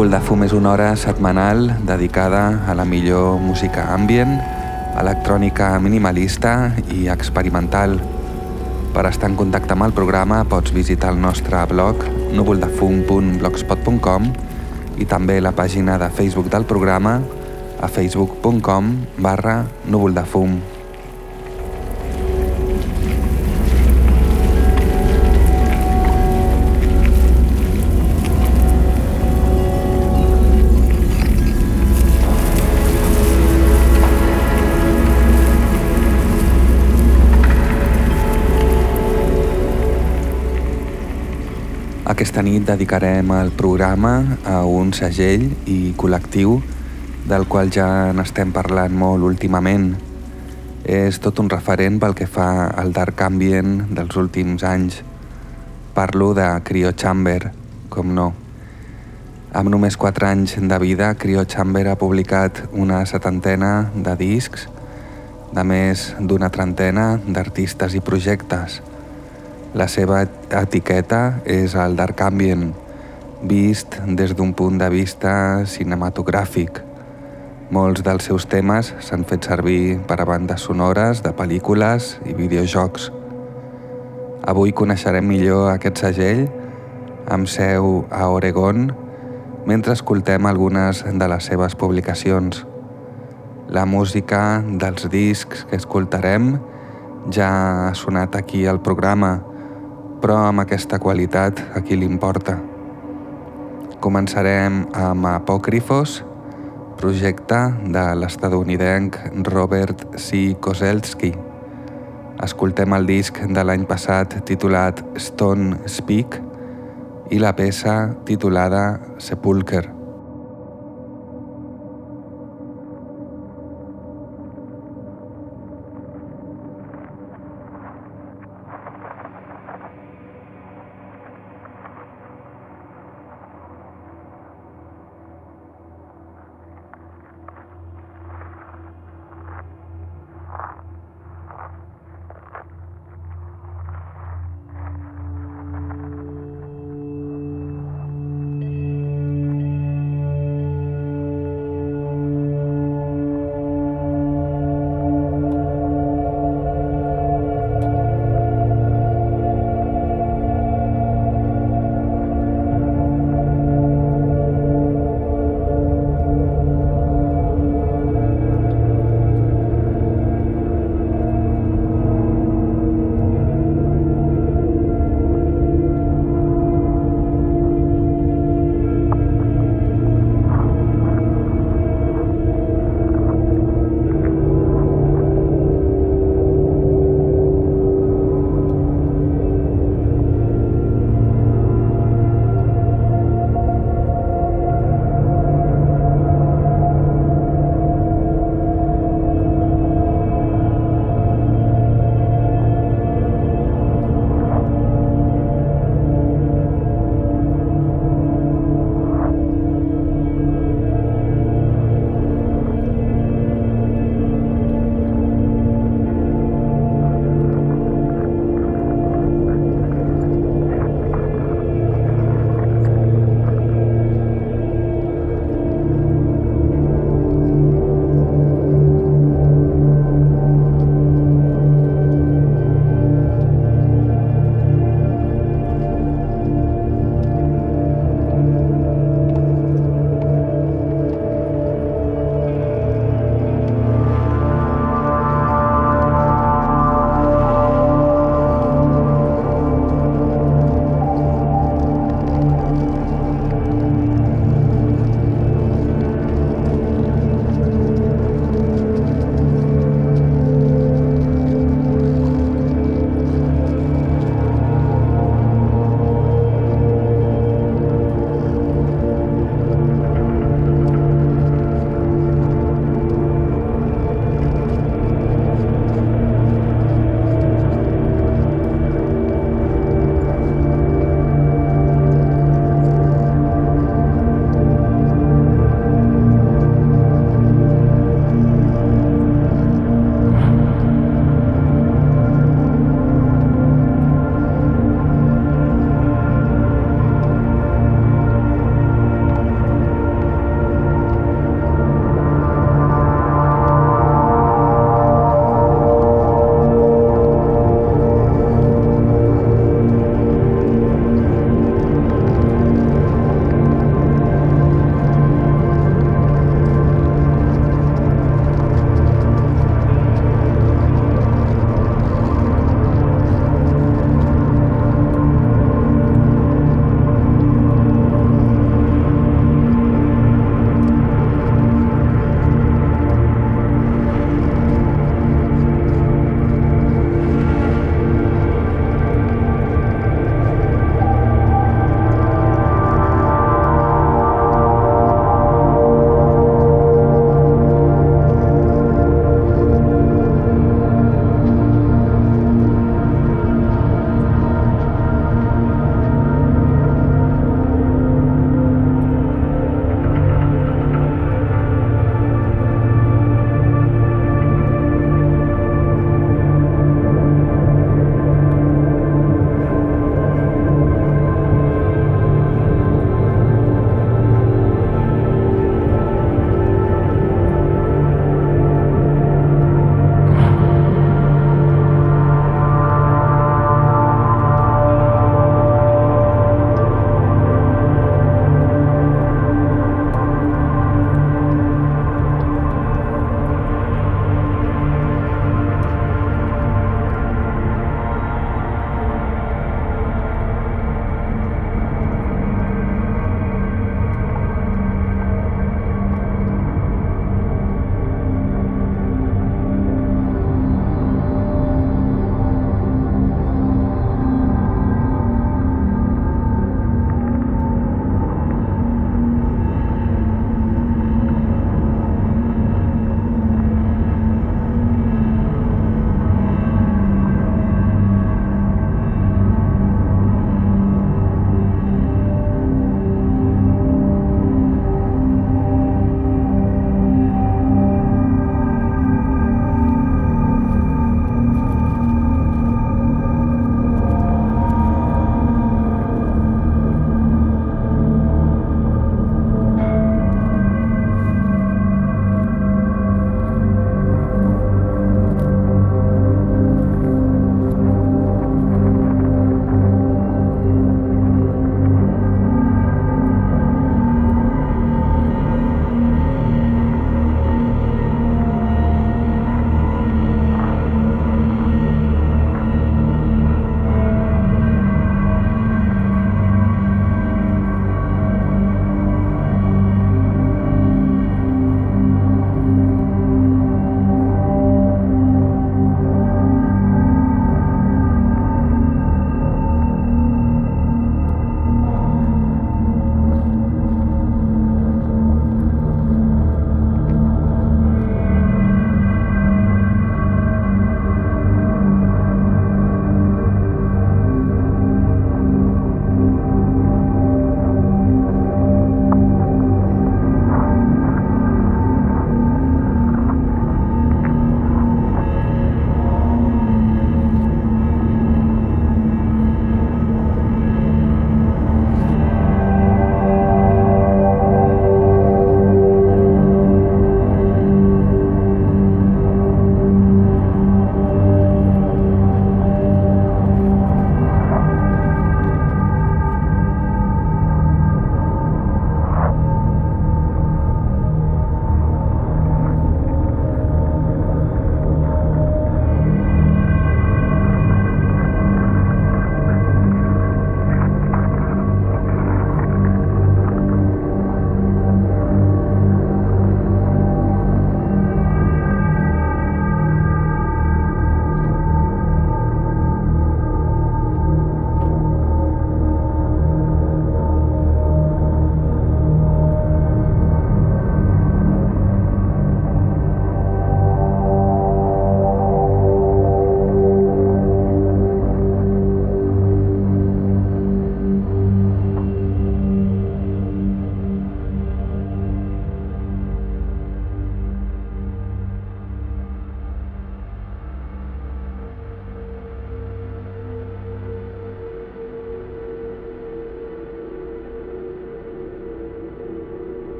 Núvol de fum és una hora setmanal dedicada a la millor música ambient, electrònica minimalista i experimental. Per estar en contacte amb el programa pots visitar el nostre blog núvoldefum.blogspot.com i també la pàgina de Facebook del programa a facebook.com barra núvoldefum. Aquesta nit dedicarem el programa a un segell i col·lectiu del qual ja n'estem parlant molt últimament. És tot un referent pel que fa al dark ambient dels últims anys. Parlo de Cryo Chamber, com no. Amb només 4 anys de vida, Cryo Chamber ha publicat una setantena de discs de més d'una trentena d'artistes i projectes. La seva etiqueta és el dark ambient, vist des d'un punt de vista cinematogràfic. Molts dels seus temes s'han fet servir per a bandes sonores de pel·lícules i videojocs. Avui coneixerem millor aquest segell amb seu a Oregon mentre escoltem algunes de les seves publicacions. La música dels discs que escoltarem ja ha sonat aquí al programa, però amb aquesta qualitat a qui li importa. Començarem amb Apòcrifos, projecte de l'estadounidenc Robert C. Kozelski. Escoltem el disc de l'any passat titulat Stone Speak i la peça titulada Sepulcher.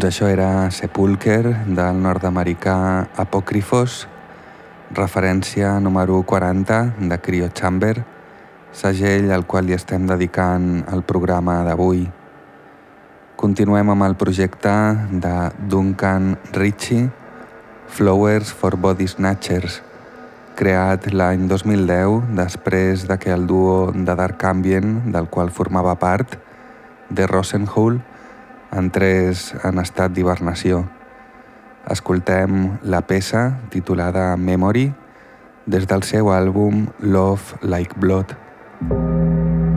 Doncs això era Sepulcher del nord-americà Apocryphos, referència número 40 de Cryo Chamber, segell al qual hi estem dedicant el programa d'avui. Continuem amb el projecte de Duncan Ritchie, Flowers for Body Snatchers, creat l'any 2010 després de que el duo de Dark Ambient, del qual formava part, de Rosenhull, entrés en estat d'hibernació. Escoltem la peça titulada Memory des del seu àlbum Love Like Blood. Doncs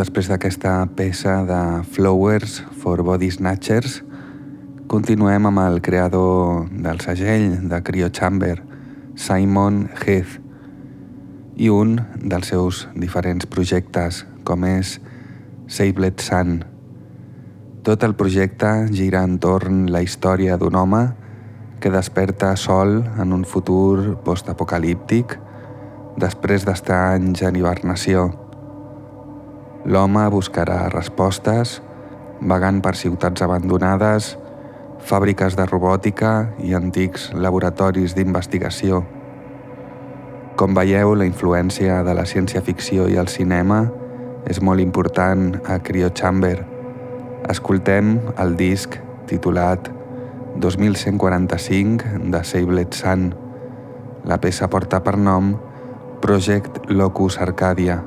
després d'aquesta peça de Flowers for Body Snatchers, continuem amb el creador del segell de Cryo Chamber, Simon Heath, i un dels seus diferents projectes, com és Sablet Sun. Tot el projecte gira entorn la història d'un home que desperta sol en un futur postapocalíptic després d'estar anys en hibernació. L'home buscarà respostes vagant per ciutats abandonades, fàbriques de robòtica i antics laboratoris d'investigació. Com veieu, la influència de la ciència-ficció i el cinema és molt important a Cryo Chamber. Escoltem el disc titulat 2145 de Sablet Sun. La peça porta per nom Project Locus Arcadia.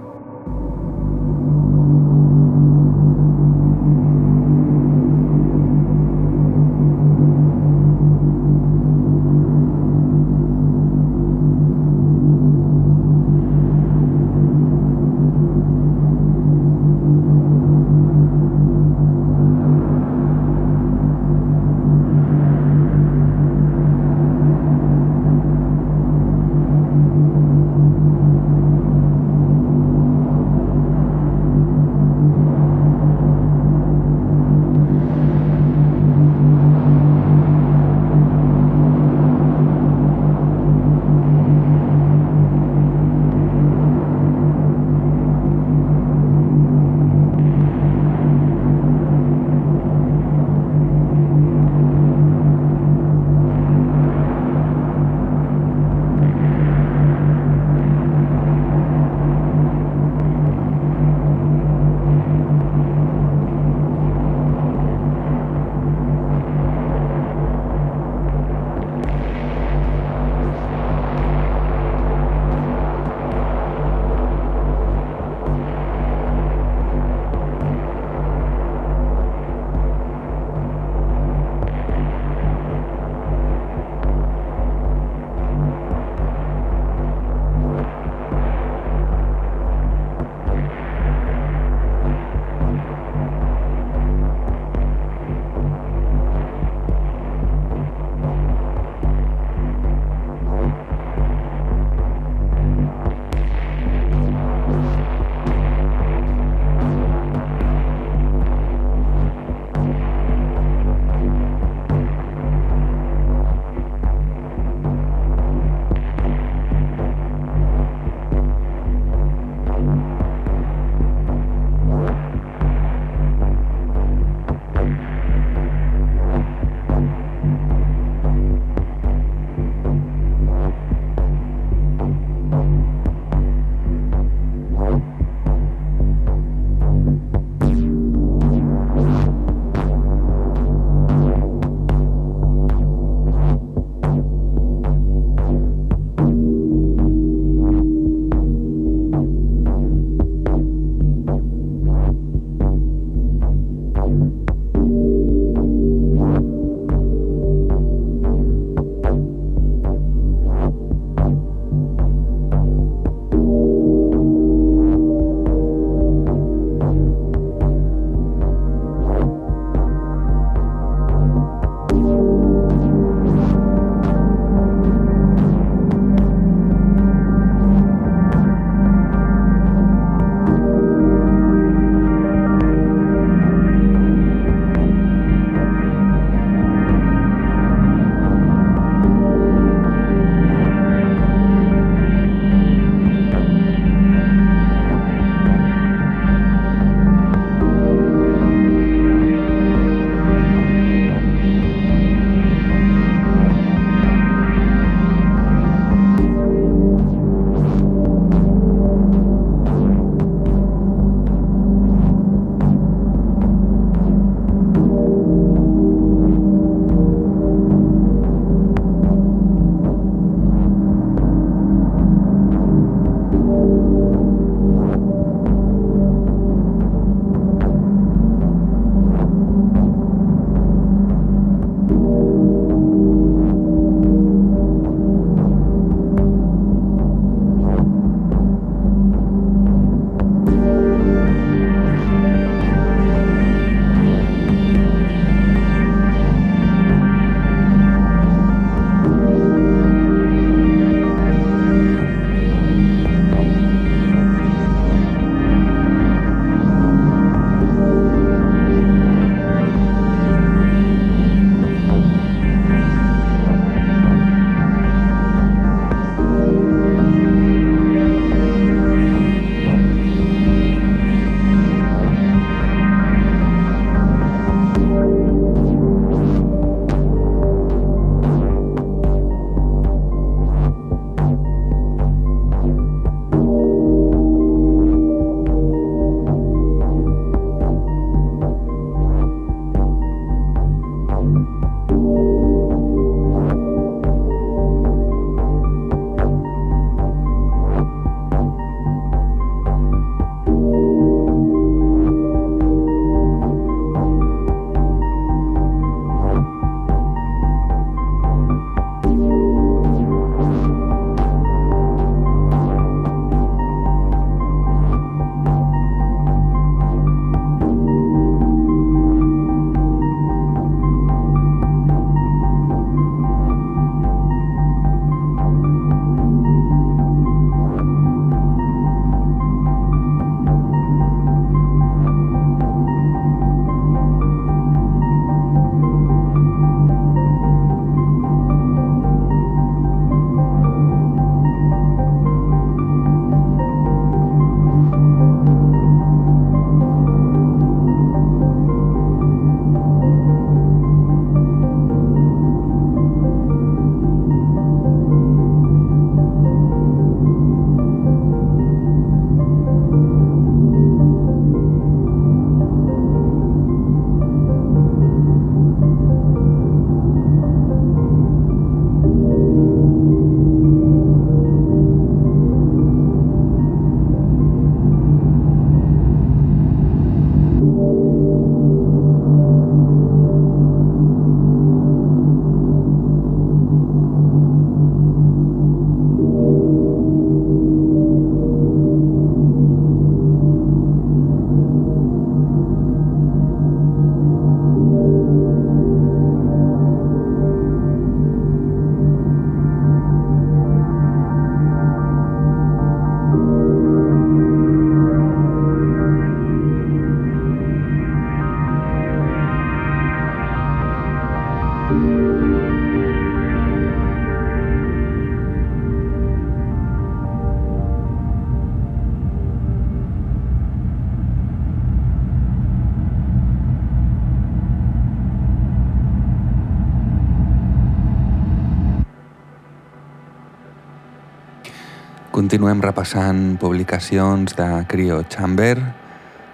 Repassant publicacions de Cryo Chamber,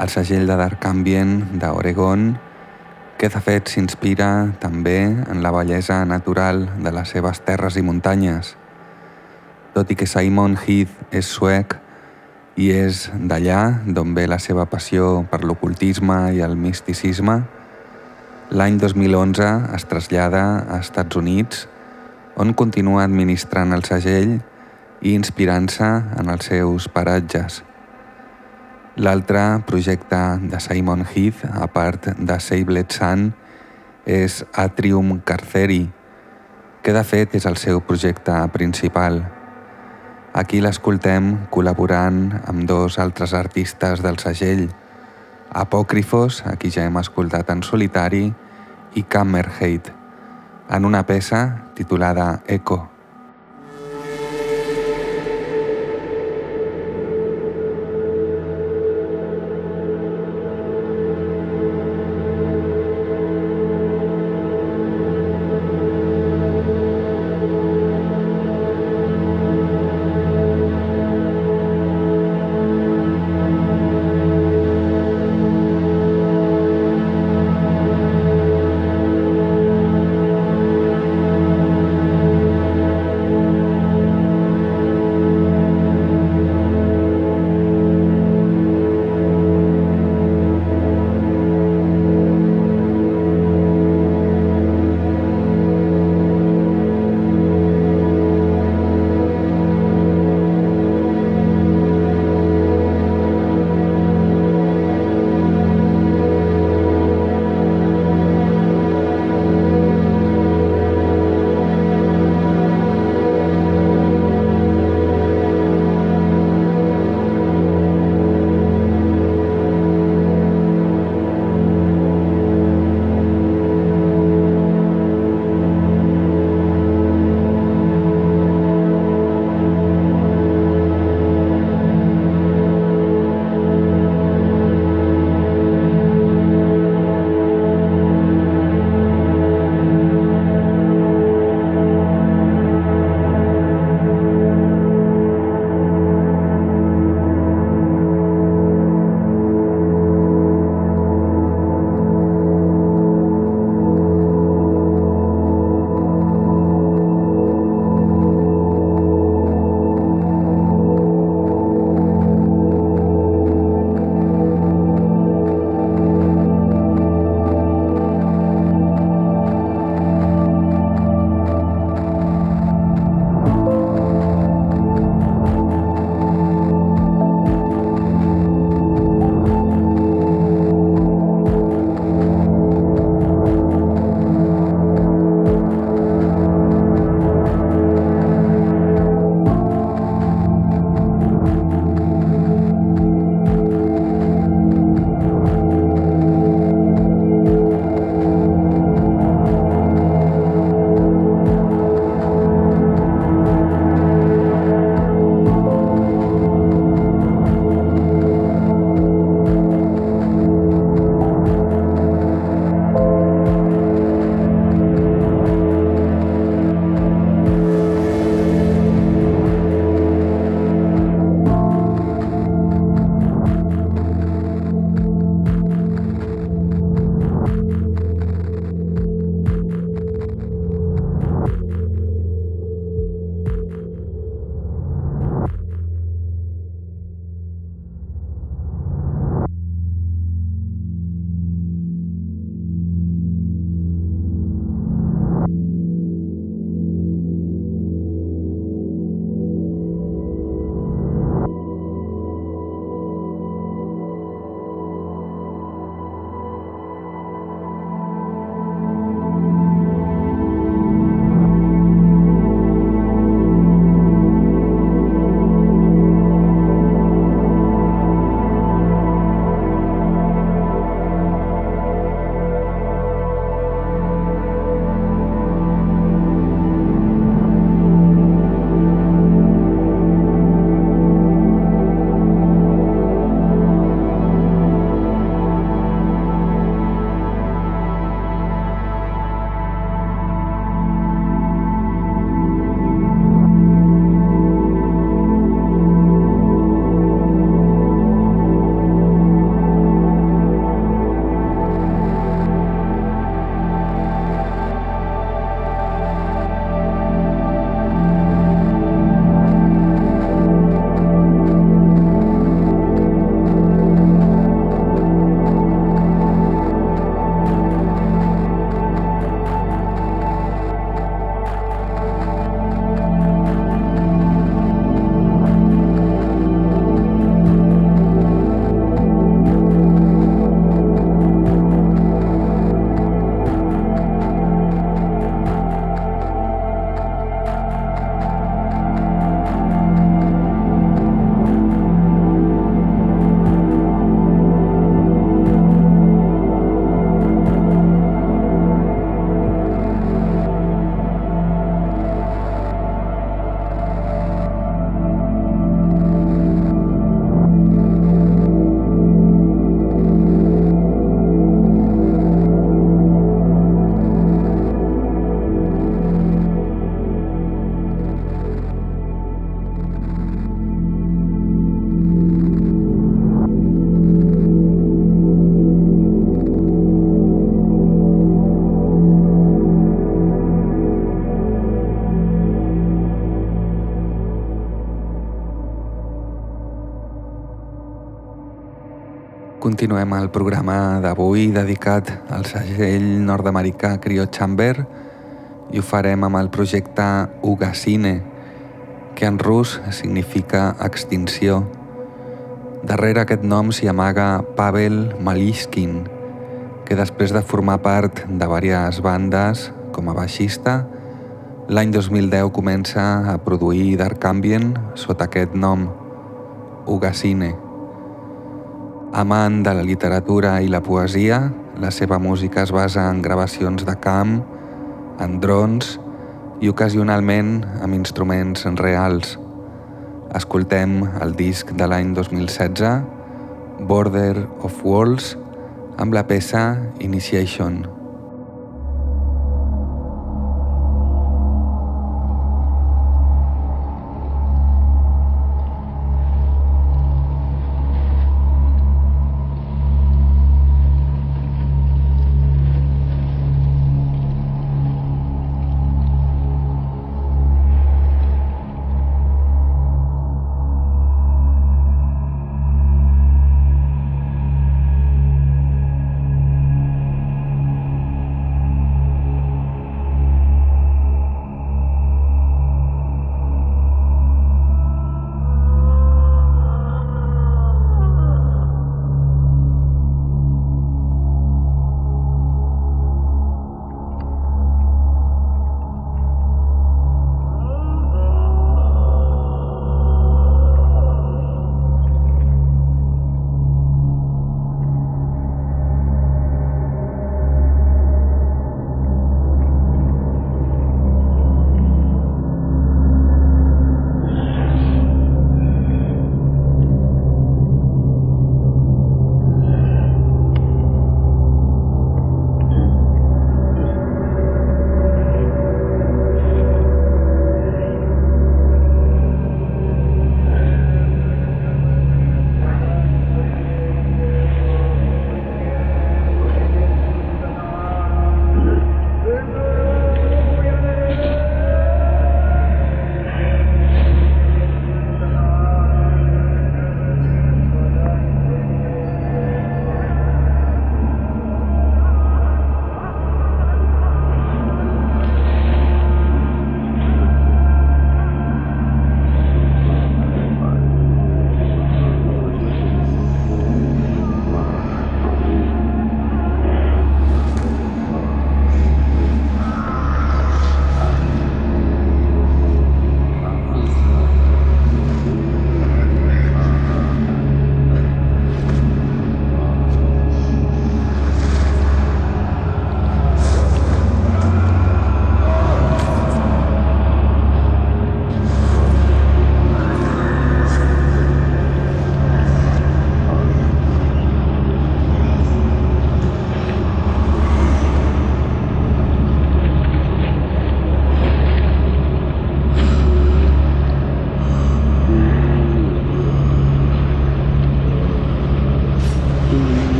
el segell de Dark Ambient d'Oregon, que de fet s'inspira també en la bellesa natural de les seves terres i muntanyes. Tot i que Simon Heath és suec i és d'allà d'on ve la seva passió per l'ocultisme i el misticisme, l'any 2011 es trasllada a Estats Units, on continua administrant el segell i inspirant-se en els seus paratges. L'altre projecte de Simon Heath, a part de Sablet Sun, és Atrium Carceri, que de fet és el seu projecte principal. Aquí l'escoltem col·laborant amb dos altres artistes del segell, Apòcrifos, a qui ja hem escoltat en solitari, i Kammerheit, en una peça titulada Echo. Continuem el programa d'avui dedicat al segell nord-americà Cryo Chamber i ho farem amb el projecte Ugasine, que en rus significa extinció. Darrere aquest nom s'hi amaga Pavel Malishkin, que després de formar part de diverses bandes com a baixista, l'any 2010 comença a produir Dark Ambient sota aquest nom, Ugasine. Amant de la literatura i la poesia, la seva música es basa en gravacions de camp, en drons i ocasionalment amb instruments reals. Escoltem el disc de l'any 2016, Border of Walls, amb la peça Initiation.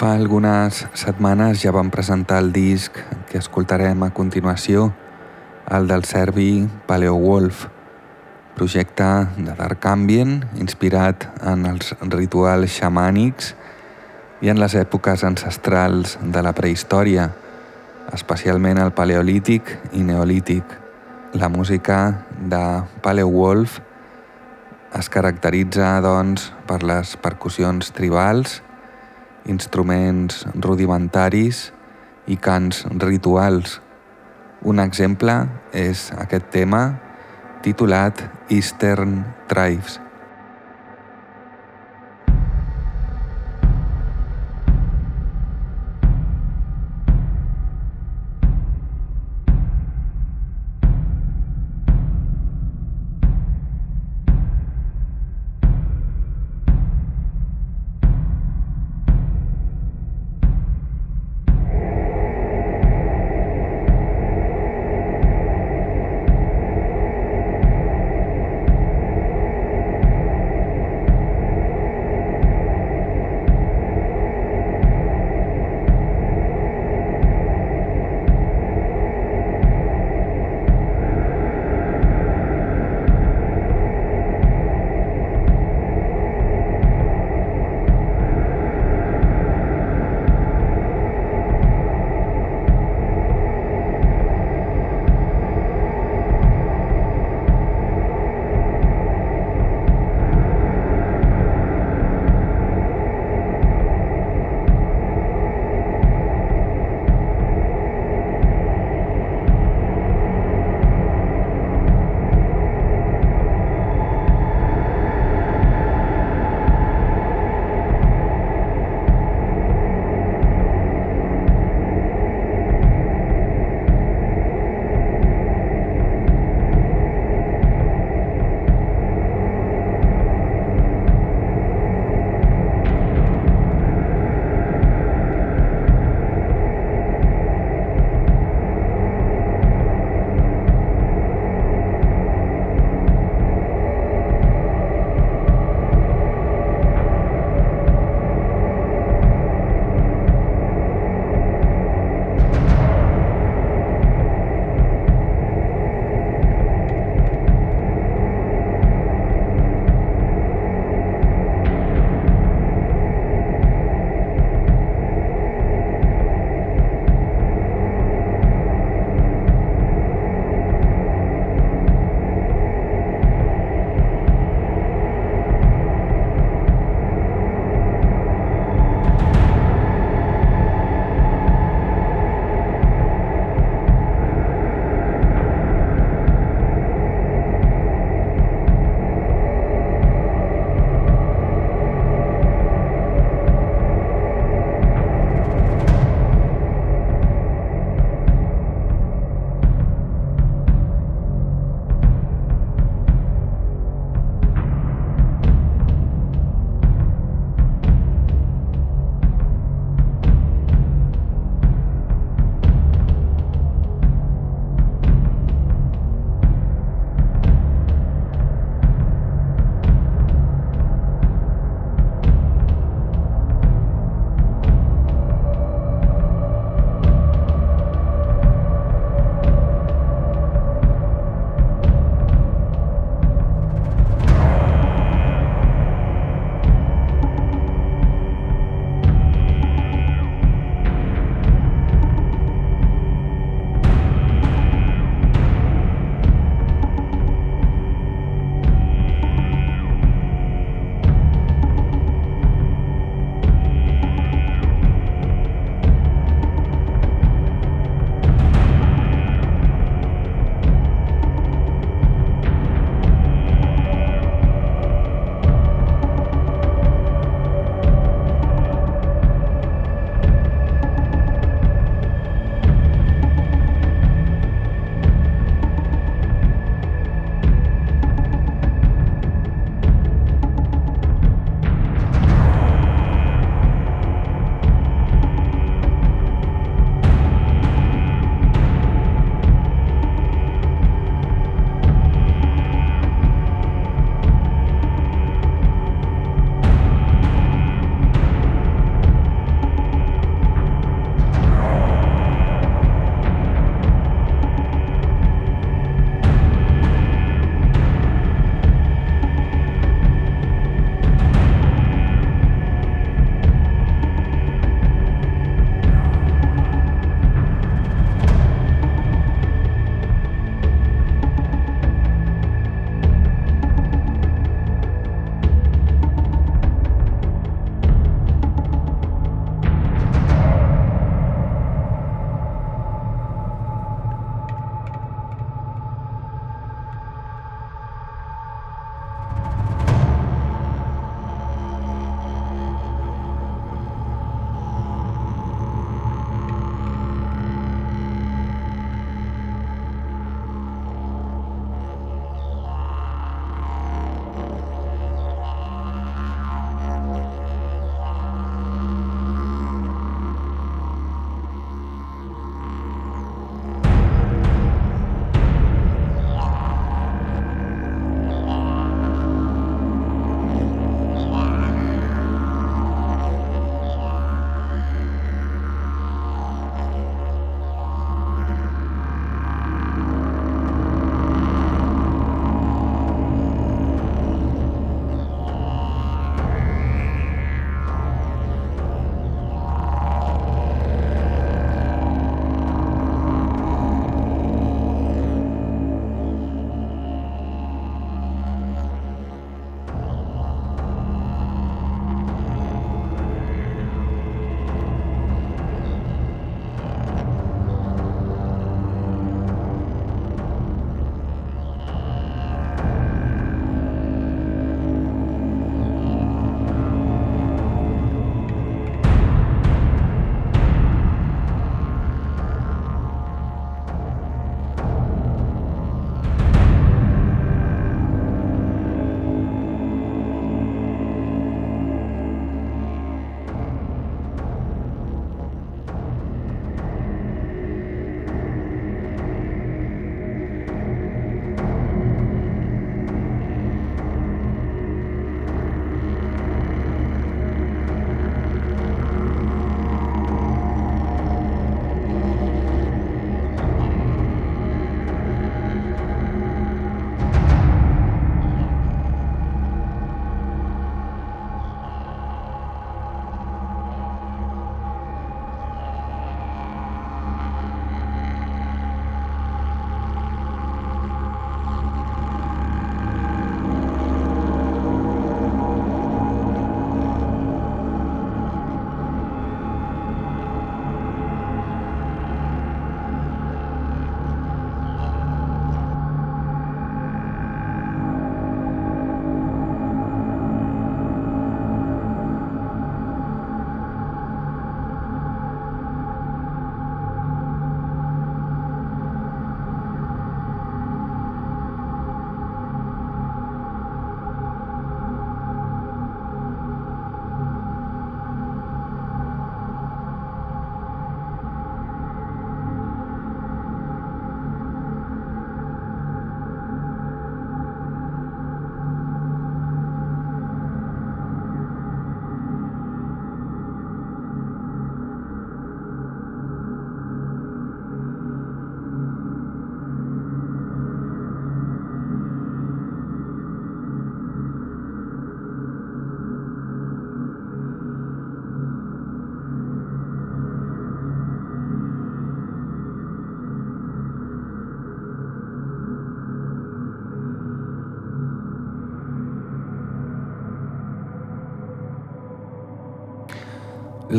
Fa algunes setmanes ja vam presentar el disc que escoltarem a continuació, el del serbi Paleo Wolf, projecte de Dark Ambient inspirat en els rituals xamànics i en les èpoques ancestrals de la prehistòria, especialment el paleolític i neolític. La música de Paleo Wolf es caracteritza, doncs, per les percussions tribals, instruments rudimentaris i cants rituals. Un exemple és aquest tema titulat Eastern Tribes.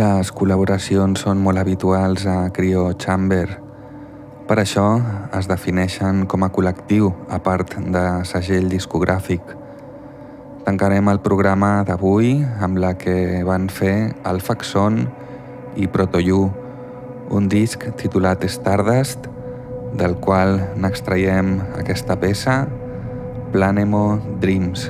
Les col·laboracions són molt habituals a Cryo Chamber. Per això es defineixen com a col·lectiu, a part de segell discogràfic. Tancarem el programa d'avui amb la que van fer el Faxon i Protoyu, un disc titulat Stardust, del qual n'extraiem aquesta peça, Planemo Dreams.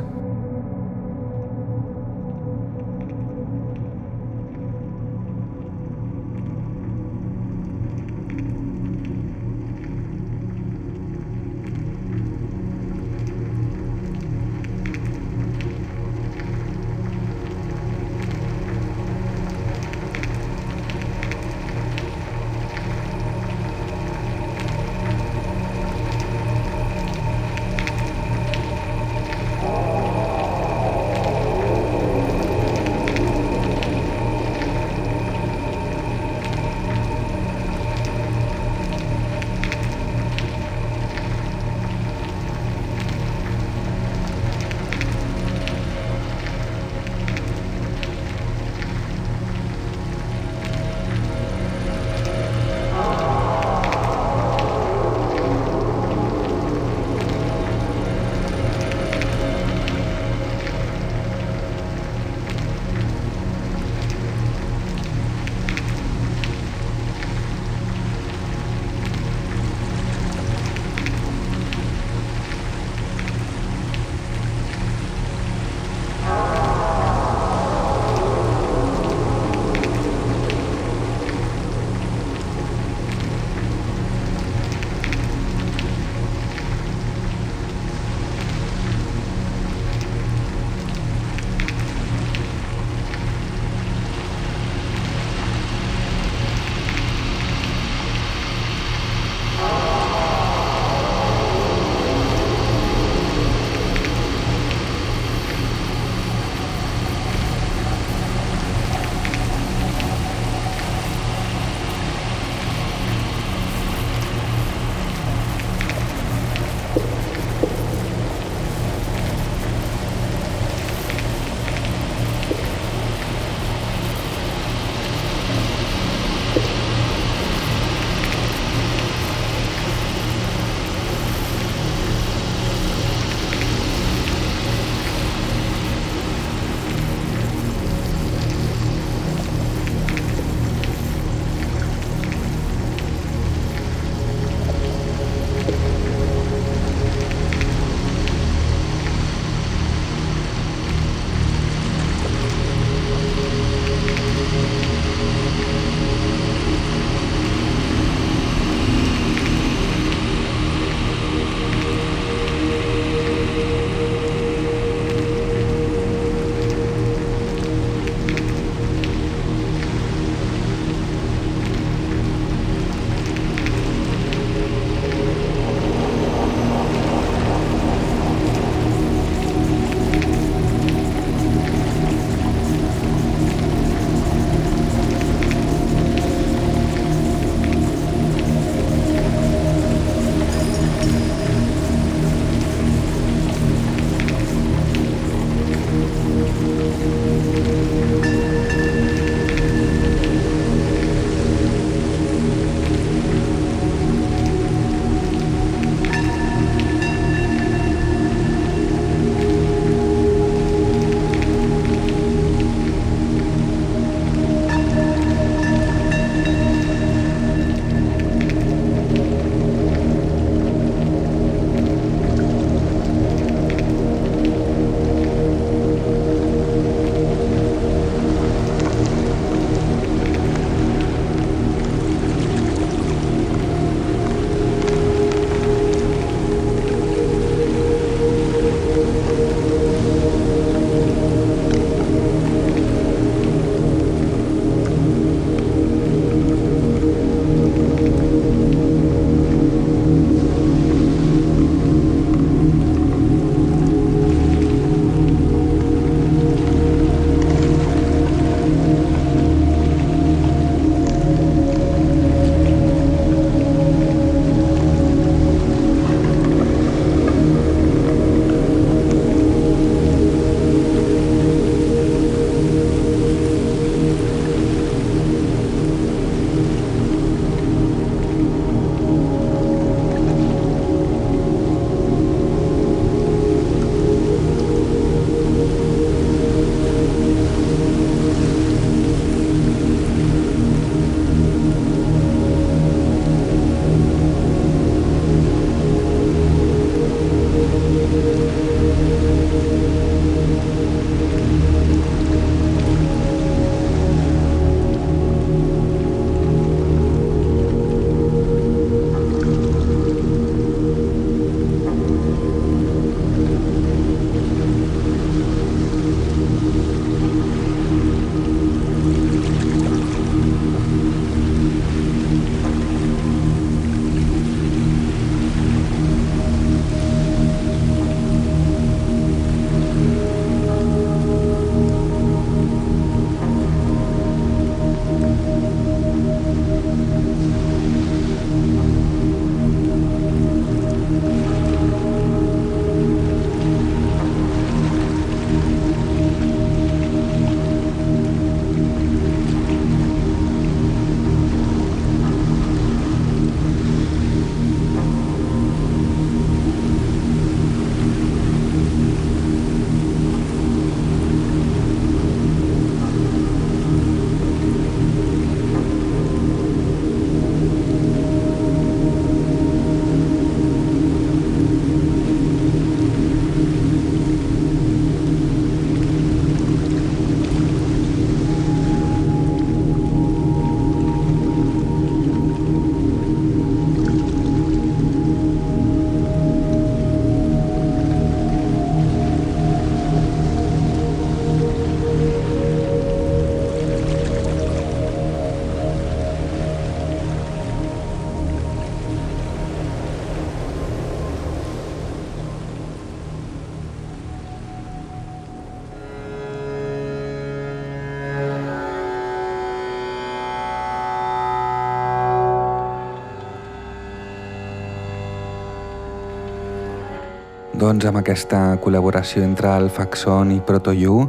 Doncs amb aquesta col·laboració entre el Faxon i Protoyu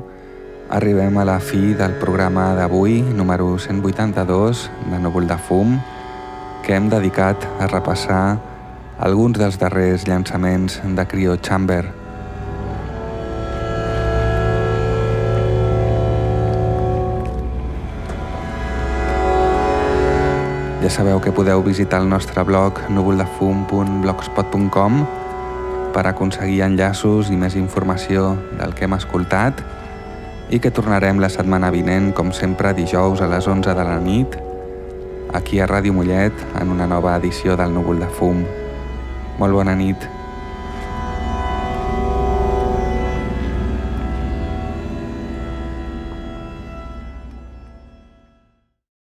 arribem a la fi del programa d'avui, número 182 de Núvol de Fum, que hem dedicat a repassar alguns dels darrers llançaments de Cryo Chamber. Ja sabeu que podeu visitar el nostre blog núvoldefum.blogspot.com per aconseguir enllaços i més informació del que hem escoltat i que tornarem la setmana vinent, com sempre, dijous a les 11 de la nit, aquí a Ràdio Mollet, en una nova edició del Núvol de Fum. Molt bona nit.